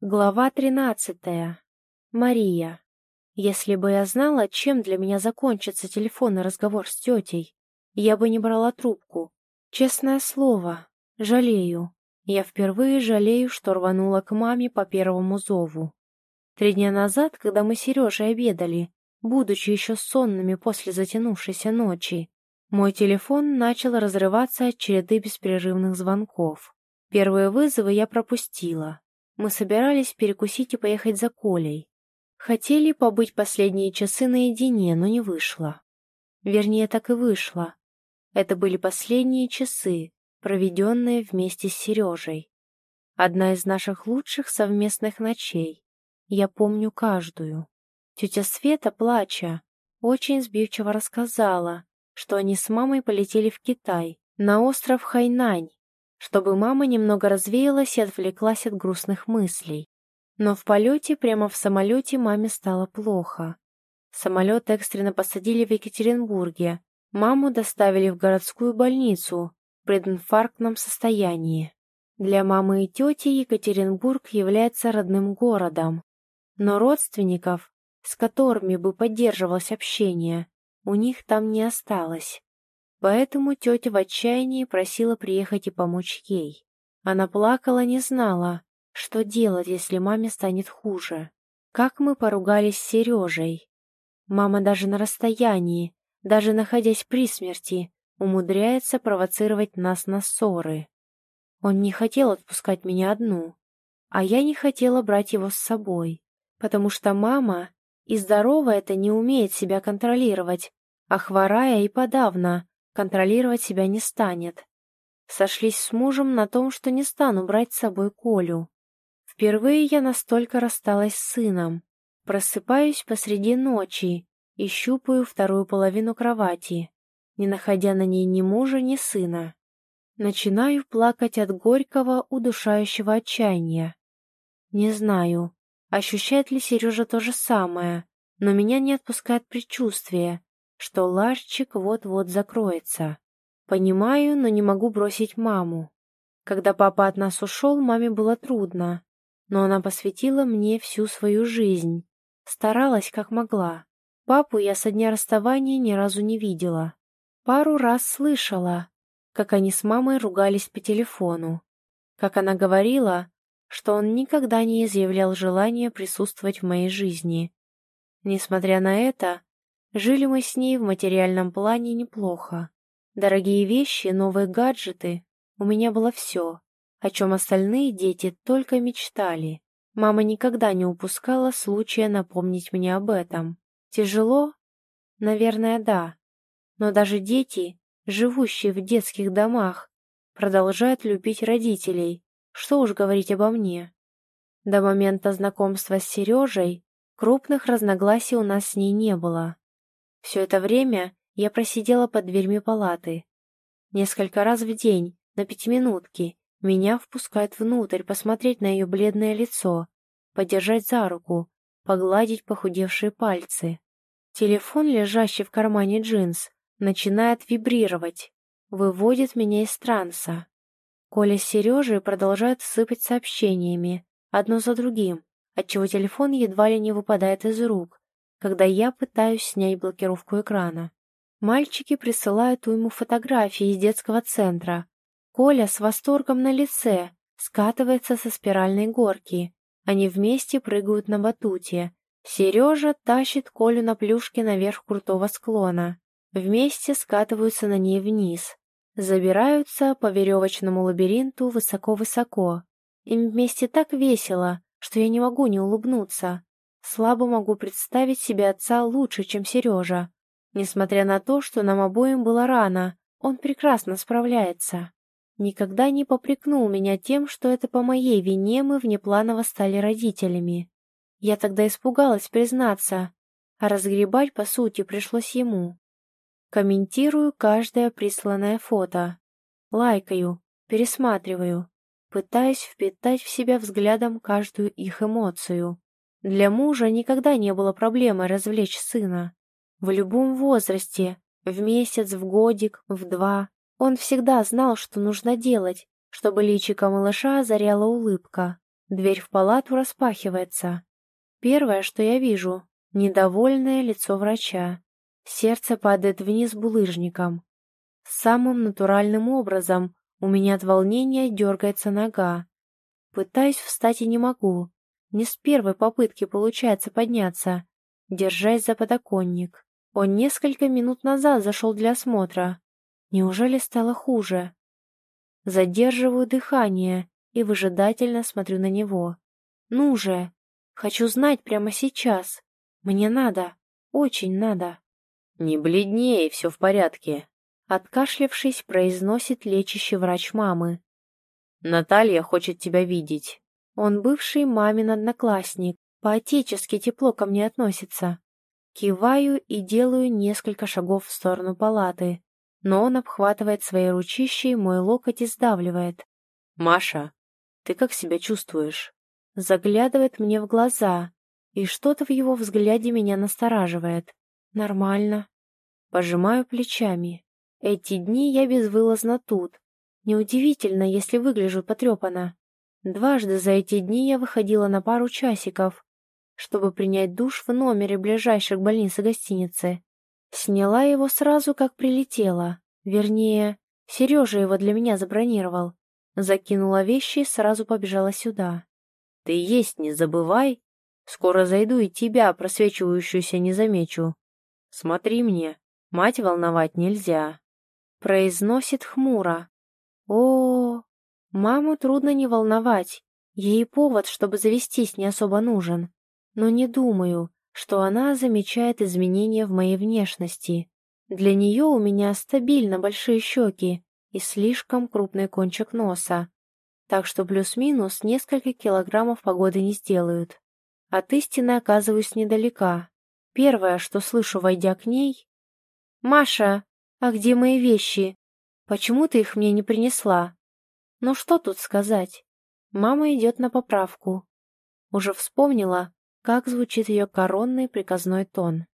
Глава тринадцатая. Мария. Если бы я знала, чем для меня закончится телефонный разговор с тетей, я бы не брала трубку. Честное слово, жалею. Я впервые жалею, что рванула к маме по первому зову. Три дня назад, когда мы с Сережей обедали, будучи еще сонными после затянувшейся ночи, мой телефон начал разрываться от череды беспрерывных звонков. Первые вызовы я пропустила. Мы собирались перекусить и поехать за Колей. Хотели побыть последние часы наедине, но не вышло. Вернее, так и вышло. Это были последние часы, проведенные вместе с Сережей. Одна из наших лучших совместных ночей. Я помню каждую. Тетя Света, плача, очень сбивчиво рассказала, что они с мамой полетели в Китай, на остров Хайнань, чтобы мама немного развеялась и отвлеклась от грустных мыслей. Но в полете, прямо в самолете, маме стало плохо. Самолет экстренно посадили в Екатеринбурге. Маму доставили в городскую больницу в прединфарктном состоянии. Для мамы и тети Екатеринбург является родным городом. Но родственников, с которыми бы поддерживалось общение, у них там не осталось. Поэтому тетя в отчаянии просила приехать и помочь ей. Она плакала, не знала, что делать, если маме станет хуже. Как мы поругались с Сережей. Мама даже на расстоянии, даже находясь при смерти, умудряется провоцировать нас на ссоры. Он не хотел отпускать меня одну, а я не хотела брать его с собой, потому что мама и здоровая это не умеет себя контролировать, а хворая и подавно, контролировать себя не станет. Сошлись с мужем на том, что не стану брать с собой Колю. Впервые я настолько рассталась с сыном. Просыпаюсь посреди ночи и щупаю вторую половину кровати, не находя на ней ни мужа, ни сына. Начинаю плакать от горького, удушающего отчаяния. Не знаю, ощущает ли Сережа то же самое, но меня не отпускает предчувствие, что ларчик вот-вот закроется. Понимаю, но не могу бросить маму. Когда папа от нас ушел, маме было трудно, но она посвятила мне всю свою жизнь, старалась как могла. Папу я со дня расставания ни разу не видела. Пару раз слышала, как они с мамой ругались по телефону, как она говорила, что он никогда не изъявлял желания присутствовать в моей жизни. Несмотря на это, Жили мы с ней в материальном плане неплохо. Дорогие вещи, новые гаджеты. У меня было все, о чем остальные дети только мечтали. Мама никогда не упускала случая напомнить мне об этом. Тяжело? Наверное, да. Но даже дети, живущие в детских домах, продолжают любить родителей. Что уж говорить обо мне. До момента знакомства с Сережей крупных разногласий у нас с ней не было. Все это время я просидела под дверьми палаты. Несколько раз в день, на пятиминутки, меня впускают внутрь посмотреть на ее бледное лицо, подержать за руку, погладить похудевшие пальцы. Телефон, лежащий в кармане джинс, начинает вибрировать, выводит меня из транса. Коля с Сережей продолжают сыпать сообщениями, одно за другим, отчего телефон едва ли не выпадает из рук, когда я пытаюсь снять блокировку экрана. Мальчики присылают уйму фотографий из детского центра. Коля с восторгом на лице скатывается со спиральной горки. Они вместе прыгают на батуте. Сережа тащит Колю на плюшке наверх крутого склона. Вместе скатываются на ней вниз. Забираются по веревочному лабиринту высоко-высоко. Им вместе так весело, что я не могу не улыбнуться. Слабо могу представить себе отца лучше, чем Сережа. Несмотря на то, что нам обоим было рано, он прекрасно справляется. Никогда не попрекнул меня тем, что это по моей вине мы внепланово стали родителями. Я тогда испугалась признаться, а разгребать, по сути, пришлось ему. Комментирую каждое присланное фото. Лайкаю, пересматриваю, пытаюсь впитать в себя взглядом каждую их эмоцию. Для мужа никогда не было проблемы развлечь сына. В любом возрасте, в месяц, в годик, в два, он всегда знал, что нужно делать, чтобы личико малыша озаряла улыбка. Дверь в палату распахивается. Первое, что я вижу — недовольное лицо врача. Сердце падает вниз булыжником. Самым натуральным образом у меня от волнения дергается нога. Пытаюсь встать и не могу. Не с первой попытки получается подняться, держась за подоконник. Он несколько минут назад зашел для осмотра. Неужели стало хуже? Задерживаю дыхание и выжидательно смотрю на него. Ну же, хочу знать прямо сейчас. Мне надо, очень надо. Не бледнее, все в порядке. Откашлявшись, произносит лечащий врач мамы. Наталья хочет тебя видеть. Он бывший мамин одноклассник, по-отечески тепло ко мне относится. Киваю и делаю несколько шагов в сторону палаты, но он обхватывает своей ручищей мой локоть и сдавливает. «Маша, ты как себя чувствуешь?» Заглядывает мне в глаза, и что-то в его взгляде меня настораживает. Нормально. Пожимаю плечами. Эти дни я безвылазно тут. Неудивительно, если выгляжу потрепанно. Дважды за эти дни я выходила на пару часиков, чтобы принять душ в номере ближайшей к больнице гостиницы. Сняла его сразу, как прилетела. Вернее, Сережа его для меня забронировал. Закинула вещи и сразу побежала сюда. «Ты есть не забывай. Скоро зайду и тебя, просвечивающуюся, не замечу. Смотри мне, мать волновать нельзя». Произносит хмуро. О, маму трудно не волновать. Ей повод, чтобы завестись, не особо нужен. Но не думаю, что она замечает изменения в моей внешности. Для нее у меня стабильно большие щеки и слишком крупный кончик носа. Так что плюс-минус несколько килограммов погоды не сделают. От истины оказываюсь недалека. Первое, что слышу, войдя к ней... «Маша, а где мои вещи? Почему ты их мне не принесла?» Ну что тут сказать? Мама идет на поправку. Уже вспомнила, как звучит ее коронный приказной тон.